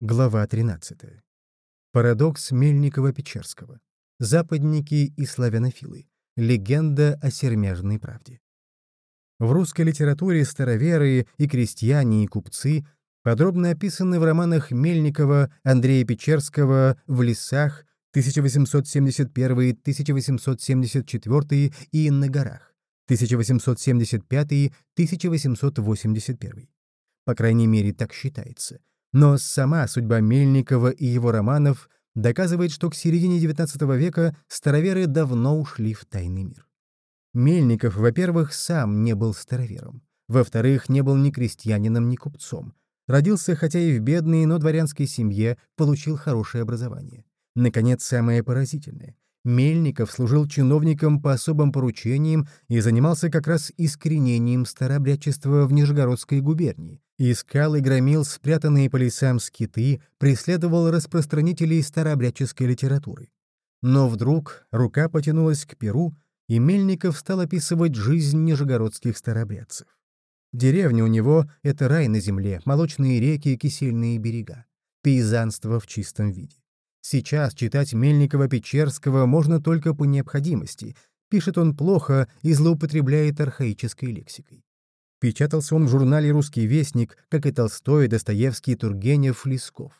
Глава 13. Парадокс Мельникова-Печерского. Западники и славянофилы. Легенда о сермяжной правде. В русской литературе староверы и крестьяне, и купцы подробно описаны в романах Мельникова, Андрея Печерского «В лесах» 1871-1874 и «На горах» 1875-1881. По крайней мере, так считается. Но сама судьба Мельникова и его романов доказывает, что к середине XIX века староверы давно ушли в тайный мир. Мельников, во-первых, сам не был старовером. Во-вторых, не был ни крестьянином, ни купцом. Родился, хотя и в бедной, но дворянской семье, получил хорошее образование. Наконец, самое поразительное. Мельников служил чиновником по особым поручениям и занимался как раз искоренением старообрядчества в Нижегородской губернии. Искал и громил спрятанные по лесам скиты, преследовал распространителей старообрядческой литературы. Но вдруг рука потянулась к перу, и Мельников стал описывать жизнь нижегородских старообрядцев. Деревня у него — это рай на земле, молочные реки и кисельные берега. Пейзанство в чистом виде. Сейчас читать Мельникова-Печерского можно только по необходимости. Пишет он плохо и злоупотребляет архаической лексикой. Печатался он в журнале «Русский вестник», как и Толстой, Достоевский, Тургенев, Лесков.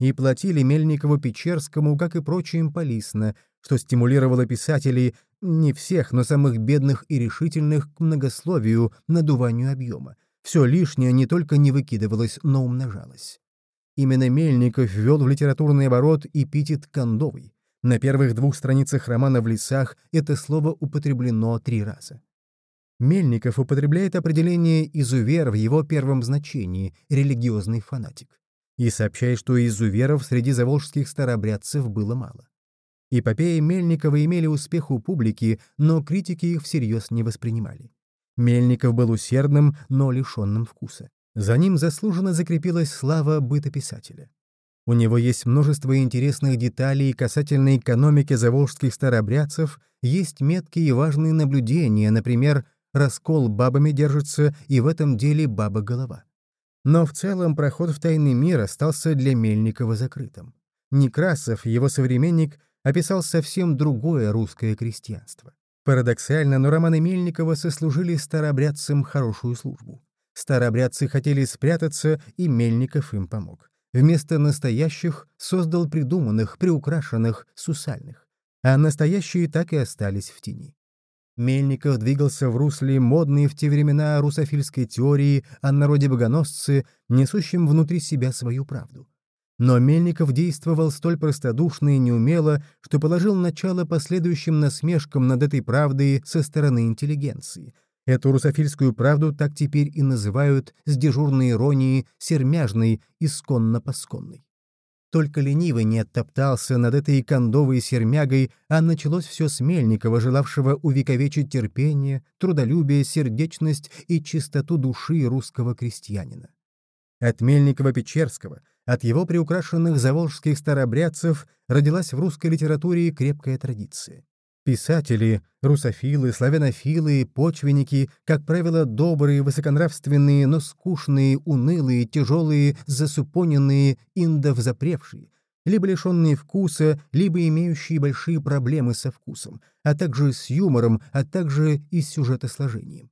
И платили Мельникову-Печерскому, как и прочим, полисно, что стимулировало писателей, не всех, но самых бедных и решительных, к многословию, надуванию объема. Все лишнее не только не выкидывалось, но умножалось. Именно Мельников ввел в литературный оборот эпитет «кондовый». На первых двух страницах романа «В лесах» это слово употреблено три раза. Мельников употребляет определение «изувер» в его первом значении — религиозный фанатик. И сообщает, что изуверов среди заволжских старообрядцев было мало. Эпопеи Мельникова имели успех у публики, но критики их всерьез не воспринимали. Мельников был усердным, но лишенным вкуса. За ним заслуженно закрепилась слава бытописателя. У него есть множество интересных деталей касательно экономики заволжских старообрядцев, есть меткие и важные наблюдения, например, раскол бабами держится, и в этом деле баба-голова. Но в целом проход в тайный мир остался для Мельникова закрытым. Некрасов, его современник, описал совсем другое русское крестьянство. Парадоксально, но романы Мельникова сослужили старообрядцам хорошую службу. Старообрядцы хотели спрятаться, и Мельников им помог. Вместо настоящих создал придуманных, приукрашенных, сусальных. А настоящие так и остались в тени. Мельников двигался в русле модной в те времена русофильской теории о народе-богоносце, несущем внутри себя свою правду. Но Мельников действовал столь простодушно и неумело, что положил начало последующим насмешкам над этой правдой со стороны интеллигенции. Эту русофильскую правду так теперь и называют с дежурной иронией сермяжной, исконно-посконной. Только ленивый не оттоптался над этой кондовой сермягой, а началось все с Мельникова, желавшего увековечить терпение, трудолюбие, сердечность и чистоту души русского крестьянина. От Мельникова-Печерского, от его приукрашенных заволжских старообрядцев родилась в русской литературе крепкая традиция. Писатели, русофилы, славянофилы, почвенники, как правило, добрые, высоконравственные, но скучные, унылые, тяжелые, засупоненные, индовзапревшие, либо лишенные вкуса, либо имеющие большие проблемы со вкусом, а также с юмором, а также и с сюжетосложением.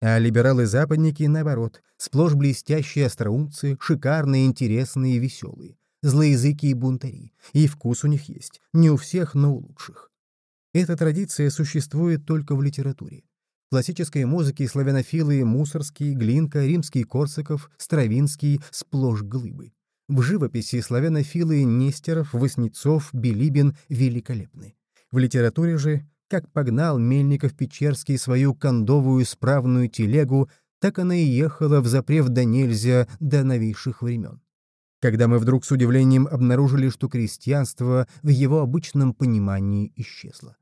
А либералы-западники, наоборот, сплошь блестящие остроумцы, шикарные, интересные и веселые, злоязыки и бунтари. И вкус у них есть, не у всех, но у лучших. Эта традиция существует только в литературе. В классической музыке славянофилы Мусорский, Глинка, Римский Корсаков, Стравинский сплошь глыбы. В живописи славянофилы Нестеров, Васнецов, Билибин великолепны. В литературе же, как погнал Мельников-Печерский свою кондовую справную телегу, так она и ехала в запрев до нельзя до новейших времен когда мы вдруг с удивлением обнаружили, что крестьянство в его обычном понимании исчезло.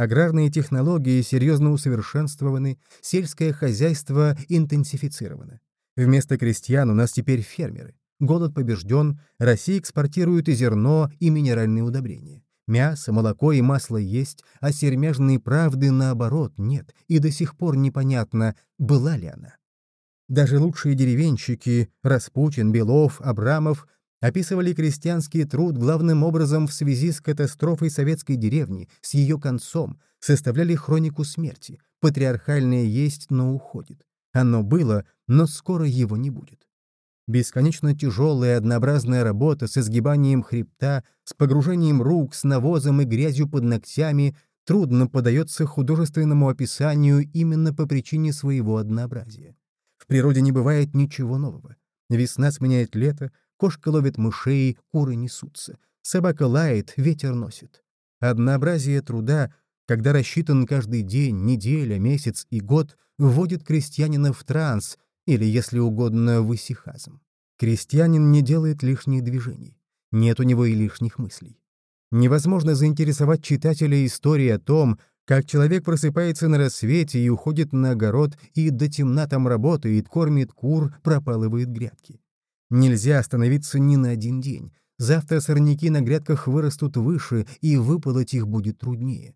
Аграрные технологии серьезно усовершенствованы, сельское хозяйство интенсифицировано. Вместо крестьян у нас теперь фермеры. Голод побежден, Россия экспортирует и зерно, и минеральные удобрения. Мясо, молоко и масло есть, а сермяжной правды, наоборот, нет, и до сих пор непонятно, была ли она. Даже лучшие деревенщики — Распутин, Белов, Абрамов описывали крестьянский труд главным образом в связи с катастрофой советской деревни, с ее концом, составляли хронику смерти. Патриархальное есть, но уходит. Оно было, но скоро его не будет. Бесконечно тяжелая однообразная работа с изгибанием хребта, с погружением рук, с навозом и грязью под ногтями трудно подается художественному описанию именно по причине своего однообразия. В природе не бывает ничего нового. Весна сменяет лето, кошка ловит мышей, куры несутся. Собака лает, ветер носит. Однообразие труда, когда рассчитан каждый день, неделя, месяц и год, вводит крестьянина в транс или, если угодно, в исихазм. Крестьянин не делает лишних движений. Нет у него и лишних мыслей. Невозможно заинтересовать читателя историей о том, как человек просыпается на рассвете и уходит на огород и до темна там работает, кормит кур, пропалывает грядки. Нельзя остановиться ни на один день. Завтра сорняки на грядках вырастут выше, и выполоть их будет труднее.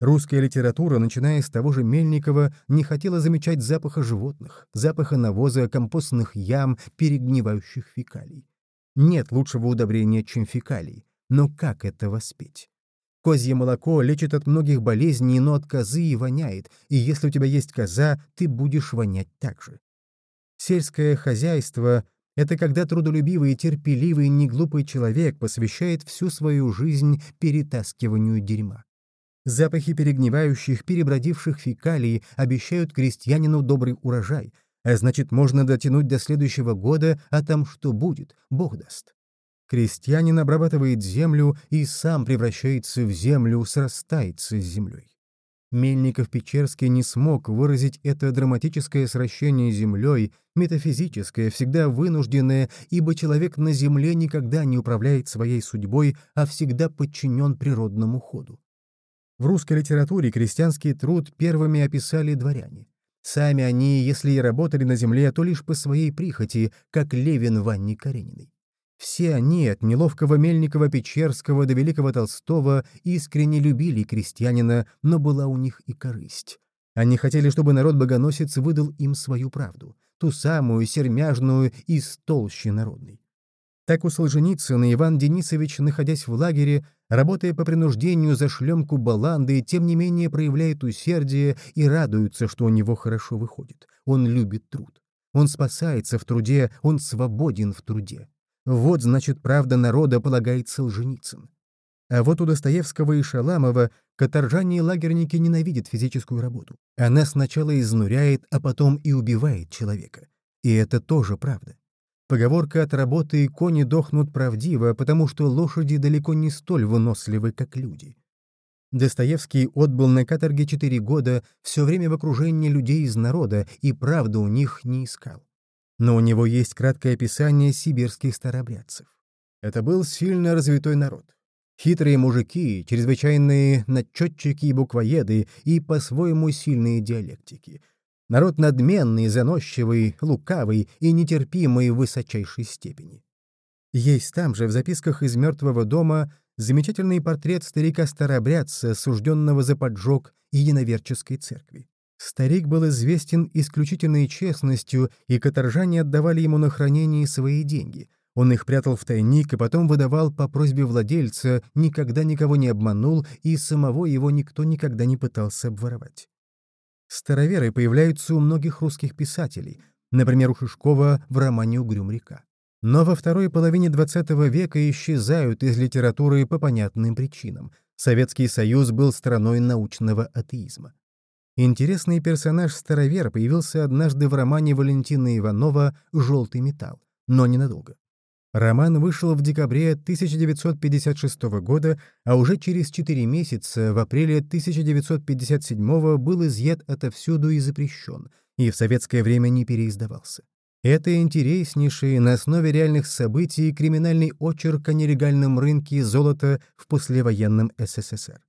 Русская литература, начиная с того же Мельникова, не хотела замечать запаха животных, запаха навоза, компостных ям, перегнивающих фекалий. Нет лучшего удобрения, чем фекалий. Но как это воспеть? Козье молоко лечит от многих болезней, но от козы и воняет, и если у тебя есть коза, ты будешь вонять так же. Сельское хозяйство — это когда трудолюбивый, терпеливый, неглупый человек посвящает всю свою жизнь перетаскиванию дерьма. Запахи перегнивающих, перебродивших фекалий обещают крестьянину добрый урожай, а значит, можно дотянуть до следующего года, а там что будет, Бог даст. Крестьянин обрабатывает землю и сам превращается в землю, срастается с землей. Мельников-Печерский не смог выразить это драматическое сращение с землей, метафизическое, всегда вынужденное, ибо человек на земле никогда не управляет своей судьбой, а всегда подчинен природному ходу. В русской литературе крестьянский труд первыми описали дворяне. Сами они, если и работали на земле, то лишь по своей прихоти, как Левин в Анне Карениной. Все они, от неловкого Мельникова-Печерского до Великого Толстого, искренне любили крестьянина, но была у них и корысть. Они хотели, чтобы народ-богоносец выдал им свою правду, ту самую сермяжную из толщи народной. Так у Солженицына Иван Денисович, находясь в лагере, работая по принуждению за шлемку баланды, тем не менее проявляет усердие и радуется, что у него хорошо выходит. Он любит труд. Он спасается в труде, он свободен в труде. Вот, значит, правда народа полагает Солженицын. А вот у Достоевского и Шаламова каторжане и лагерники ненавидят физическую работу. Она сначала изнуряет, а потом и убивает человека. И это тоже правда. Поговорка «от работы кони дохнут» правдива, потому что лошади далеко не столь выносливы, как люди. Достоевский отбыл на каторге четыре года, все время в окружении людей из народа, и правду у них не искал но у него есть краткое описание сибирских старообрядцев. Это был сильно развитой народ. Хитрые мужики, чрезвычайные начетчики и буквоеды и по-своему сильные диалектики. Народ надменный, заносчивый, лукавый и нетерпимый в высочайшей степени. Есть там же, в записках из «Мертвого дома», замечательный портрет старика-старообрядца, сужденного за поджог единоверческой церкви. Старик был известен исключительной честностью, и каторжане отдавали ему на хранение свои деньги. Он их прятал в тайник и потом выдавал по просьбе владельца, никогда никого не обманул, и самого его никто никогда не пытался обворовать. Староверы появляются у многих русских писателей, например, у Шишкова в романе «Угрюм река». Но во второй половине XX века исчезают из литературы по понятным причинам. Советский Союз был страной научного атеизма. Интересный персонаж Старовер появился однажды в романе Валентина Иванова «Желтый металл», но ненадолго. Роман вышел в декабре 1956 года, а уже через четыре месяца, в апреле 1957 был изъят отовсюду и запрещен, и в советское время не переиздавался. Это интереснейший на основе реальных событий криминальный очерк о нелегальном рынке золота в послевоенном СССР.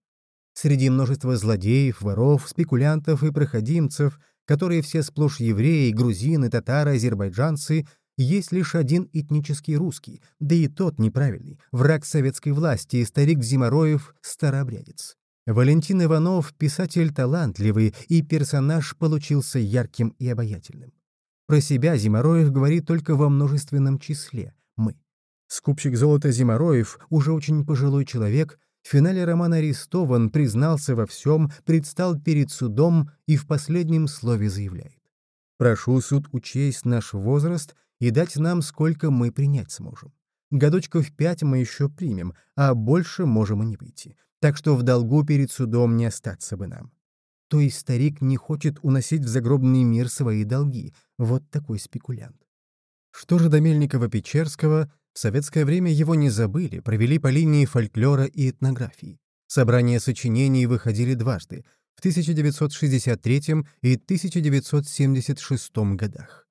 Среди множества злодеев, воров, спекулянтов и проходимцев, которые все сплошь евреи, грузины, татары, азербайджанцы, есть лишь один этнический русский, да и тот неправильный, враг советской власти, старик Зимороев, старообрядец. Валентин Иванов — писатель талантливый, и персонаж получился ярким и обаятельным. Про себя Зимороев говорит только во множественном числе — «мы». Скупщик золота Зимароев, уже очень пожилой человек, в финале романа арестован, признался во всем, предстал перед судом и в последнем слове заявляет. «Прошу суд учесть наш возраст и дать нам, сколько мы принять сможем. Годочков пять мы еще примем, а больше можем и не выйти. Так что в долгу перед судом не остаться бы нам». То есть старик не хочет уносить в загробный мир свои долги. Вот такой спекулянт. Что же до Мельникова-Печерского, в советское время его не забыли, провели по линии фольклора и этнографии. Собрания сочинений выходили дважды — в 1963 и 1976 годах.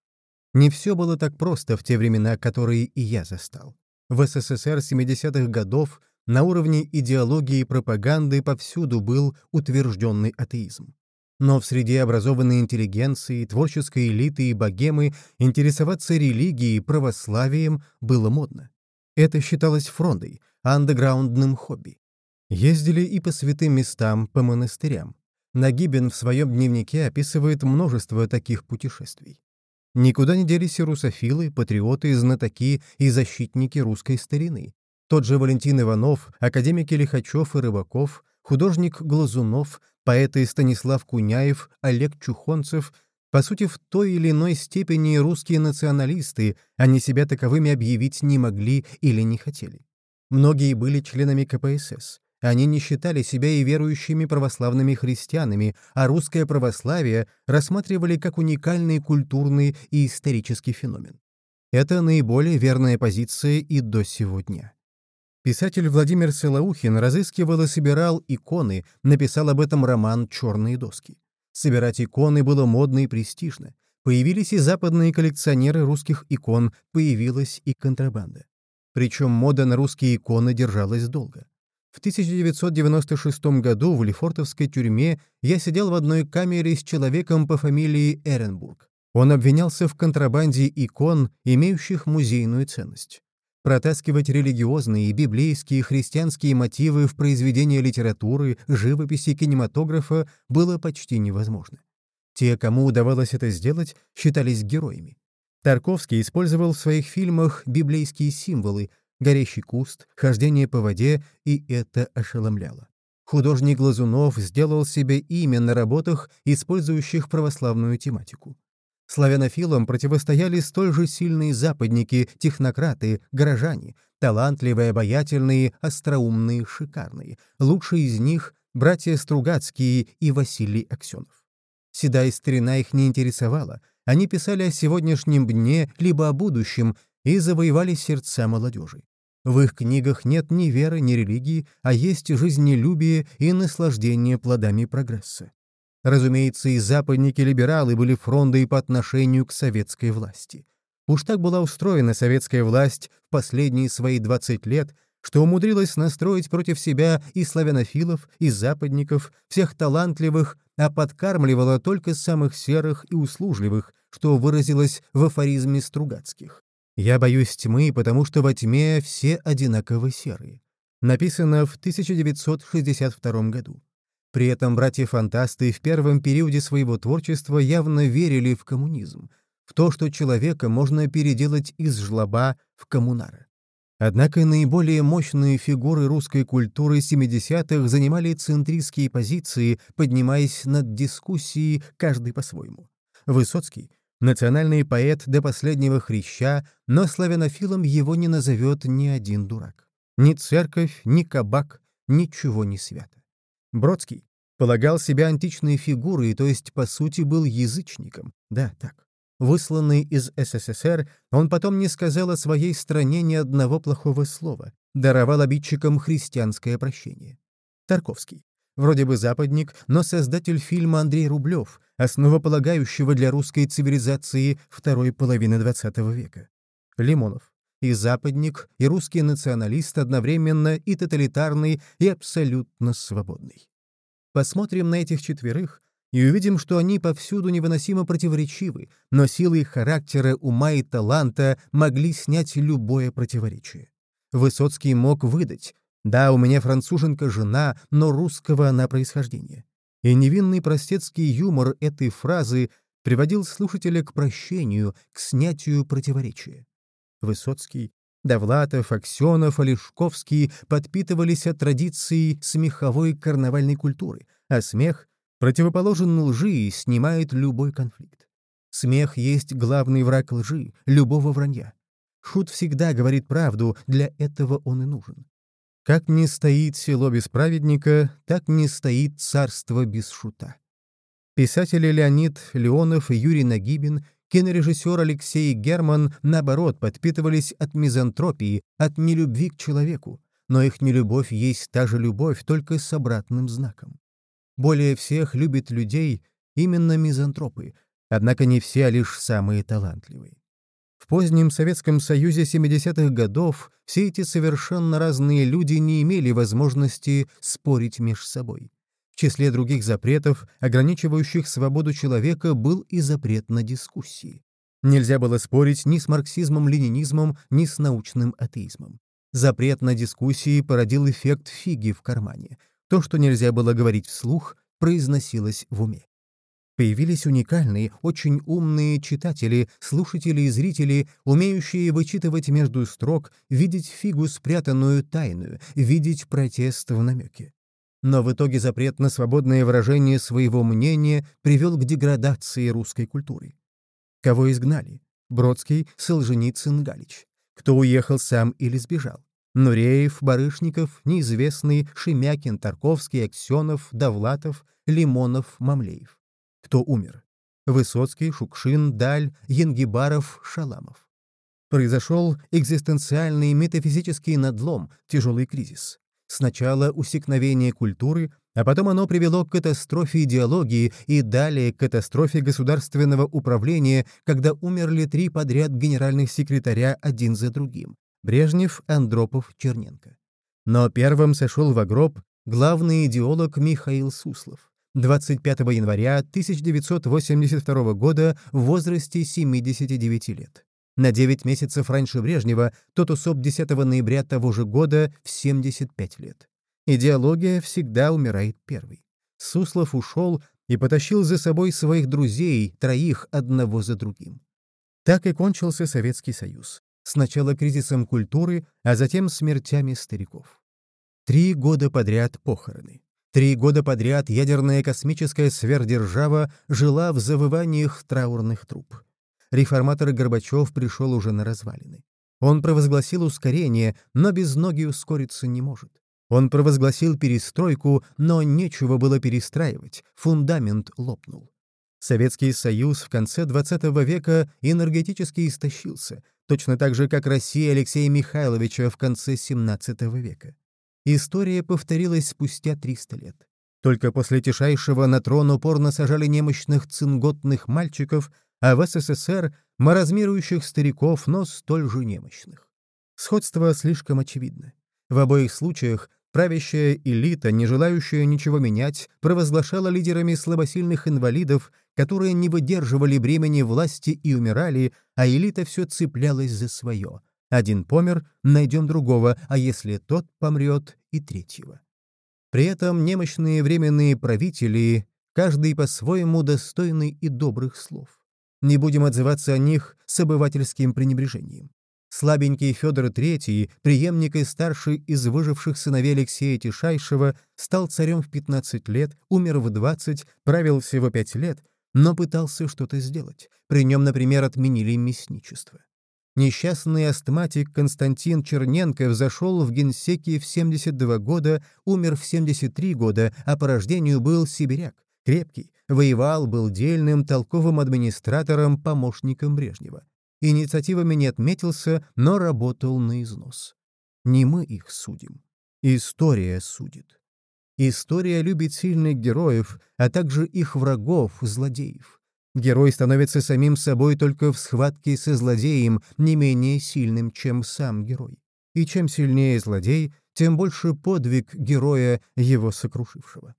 Не все было так просто в те времена, которые и я застал. В СССР 70-х годов на уровне идеологии и пропаганды повсюду был утвержденный атеизм. Но в среде образованной интеллигенции, творческой элиты и богемы интересоваться религией и православием было модно. Это считалось фрондой, андеграундным хобби. Ездили и по святым местам, по монастырям. Нагибин в своем дневнике описывает множество таких путешествий. Никуда не делись и русофилы, патриоты, знатоки и защитники русской старины. Тот же Валентин Иванов, академики Лихачев и Рыбаков, художник Глазунов, поэты Станислав Куняев, Олег Чухонцев, по сути, в той или иной степени русские националисты, они себя таковыми объявить не могли или не хотели. Многие были членами КПСС. Они не считали себя и верующими православными христианами, а русское православие рассматривали как уникальный культурный и исторический феномен. Это наиболее верная позиция и до сегодня. Писатель Владимир Солоухин разыскивал и собирал иконы, написал об этом роман «Черные доски». Собирать иконы было модно и престижно. Появились и западные коллекционеры русских икон, появилась и контрабанда. Причем мода на русские иконы держалась долго. В 1996 году в Лефортовской тюрьме я сидел в одной камере с человеком по фамилии Эренбург. Он обвинялся в контрабанде икон, имеющих музейную ценность. Протаскивать религиозные, библейские, христианские мотивы в произведения литературы, живописи, кинематографа было почти невозможно. Те, кому удавалось это сделать, считались героями. Тарковский использовал в своих фильмах библейские символы, горящий куст, хождение по воде, и это ошеломляло. Художник Глазунов сделал себе имя на работах, использующих православную тематику. Славянофилам противостояли столь же сильные западники, технократы, горожане, талантливые, обаятельные, остроумные, шикарные. Лучшие из них — братья Стругацкие и Василий Аксенов. Седая старина их не интересовала. Они писали о сегодняшнем дне, либо о будущем, и завоевали сердца молодежи. В их книгах нет ни веры, ни религии, а есть жизнелюбие и наслаждение плодами прогресса. Разумеется, и западники-либералы были фрондой по отношению к советской власти. Уж так была устроена советская власть в последние свои 20 лет, что умудрилась настроить против себя и славянофилов, и западников, всех талантливых, а подкармливала только самых серых и услужливых, что выразилось в афоризме Стругацких. «Я боюсь тьмы, потому что во тьме все одинаково серые». Написано в 1962 году. При этом братья-фантасты в первом периоде своего творчества явно верили в коммунизм, в то, что человека можно переделать из жлоба в коммунара. Однако наиболее мощные фигуры русской культуры 70-х занимали центристские позиции, поднимаясь над дискуссией каждый по-своему. Высоцкий — национальный поэт до последнего хряща, но славянофилом его не назовет ни один дурак. Ни церковь, ни кабак, ничего не свято. Бродский полагал себя античной фигурой, то есть, по сути, был язычником. Да, так. Высланный из СССР, он потом не сказал о своей стране ни одного плохого слова, даровал обидчикам христианское прощение. Тарковский. Вроде бы западник, но создатель фильма Андрей Рублев, основополагающего для русской цивилизации второй половины XX века. Лимонов и западник, и русский националист одновременно и тоталитарный, и абсолютно свободный. Посмотрим на этих четверых и увидим, что они повсюду невыносимо противоречивы, но силы их характера, ума и таланта могли снять любое противоречие. Высоцкий мог выдать «Да, у меня француженка жена, но русского она происхождения». И невинный простецкий юмор этой фразы приводил слушателя к прощению, к снятию противоречия. Высоцкий Довлатов, Аксенов, Олешковский подпитывались от традиции смеховой карнавальной культуры, а смех противоположен лжи и снимает любой конфликт. Смех есть главный враг лжи, любого вранья. Шут всегда говорит правду, для этого он и нужен. Как не стоит село без праведника, так не стоит царство без шута. Писатели Леонид Леонов и Юрий Нагибин, кинорежиссер Алексей Герман, наоборот, подпитывались от мизантропии, от нелюбви к человеку, но их нелюбовь есть та же любовь, только с обратным знаком. Более всех любят людей именно мизантропы, однако не все, а лишь самые талантливые. В позднем Советском Союзе 70-х годов все эти совершенно разные люди не имели возможности спорить между собой. Числе других запретов, ограничивающих свободу человека, был и запрет на дискуссии. Нельзя было спорить ни с марксизмом-ленинизмом, ни с научным атеизмом. Запрет на дискуссии породил эффект фиги в кармане. То, что нельзя было говорить вслух, произносилось в уме. Появились уникальные, очень умные читатели, слушатели и зрители, умеющие вычитывать между строк, видеть фигу спрятанную тайную, видеть протест в намеке. Но в итоге запрет на свободное выражение своего мнения привел к деградации русской культуры. Кого изгнали? Бродский, Солженицын, Галич. Кто уехал сам или сбежал? Нуреев, Барышников, неизвестный, Шемякин, Тарковский, Аксенов, Довлатов, Лимонов, Мамлеев кто умер. Высоцкий, Шукшин, Даль, Янгибаров, Шаламов. Произошел экзистенциальный метафизический надлом, тяжелый кризис. Сначала усекновение культуры, а потом оно привело к катастрофе идеологии и далее к катастрофе государственного управления, когда умерли три подряд генеральных секретаря один за другим — Брежнев, Андропов, Черненко. Но первым сошел в гроб главный идеолог Михаил Суслов. 25 января 1982 года в возрасте 79 лет. На 9 месяцев раньше Брежнева, тот усоп 10 ноября того же года в 75 лет. Идеология всегда умирает первой. Суслов ушел и потащил за собой своих друзей, троих, одного за другим. Так и кончился Советский Союз. Сначала кризисом культуры, а затем смертями стариков. Три года подряд похороны. Три года подряд ядерная космическая сверхдержава жила в завываниях траурных труб. Реформатор Горбачев пришел уже на развалины. Он провозгласил ускорение, но без ноги ускориться не может. Он провозгласил перестройку, но нечего было перестраивать, фундамент лопнул. Советский Союз в конце XX века энергетически истощился, точно так же, как Россия Алексея Михайловича в конце XVII века. История повторилась спустя 300 лет. Только после тишайшего на трон упорно сажали немощных цинготных мальчиков, а в СССР — маразмирующих стариков, но столь же немощных. Сходство слишком очевидно. В обоих случаях правящая элита, не желающая ничего менять, провозглашала лидерами слабосильных инвалидов, которые не выдерживали бремени власти и умирали, а элита все цеплялась за свое — один помер, найдем другого, а если тот помрет, и третьего. При этом немощные временные правители, каждый по-своему достойный и добрых слов. Не будем отзываться о них с обывательским пренебрежением. Слабенький Федор III, преемник и старший из выживших сыновей Алексея Тишайшего, стал царем в 15 лет, умер в 20, правил всего 5 лет, но пытался что-то сделать. При нем, например, отменили мясничество. Несчастный астматик Константин Черненко взошел в генсеке в 72 года, умер в 73 года, а по рождению был сибиряк, крепкий, воевал, был дельным, толковым администратором, помощником Брежнева. Инициативами не отметился, но работал на износ. Не мы их судим. История судит. История любит сильных героев, а также их врагов, злодеев. Герой становится самим собой только в схватке со злодеем, не менее сильным, чем сам герой. И чем сильнее злодей, тем больше подвиг героя, его сокрушившего.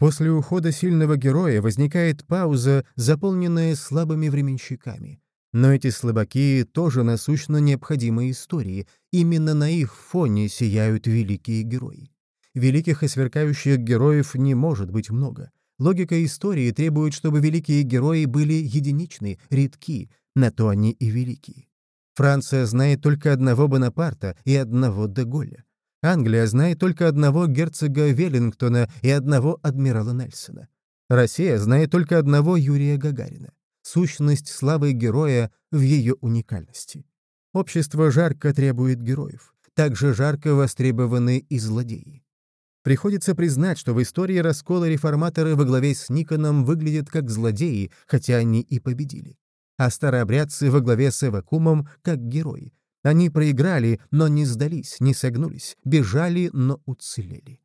После ухода сильного героя возникает пауза, заполненная слабыми временщиками. Но эти слабаки тоже насущно необходимы истории, именно на их фоне сияют великие герои. Великих и сверкающих героев не может быть много. Логика истории требует, чтобы великие герои были единичны, редки, на то они и великие. Франция знает только одного Бонапарта и одного Деголя. Англия знает только одного герцога Веллингтона и одного адмирала Нельсона. Россия знает только одного Юрия Гагарина. Сущность славы героя в ее уникальности. Общество жарко требует героев. Также жарко востребованы и злодеи. Приходится признать, что в истории раскола реформаторы во главе с Никоном выглядят как злодеи, хотя они и победили. А старообрядцы во главе с Эвакумом как герои. Они проиграли, но не сдались, не согнулись, бежали, но уцелели.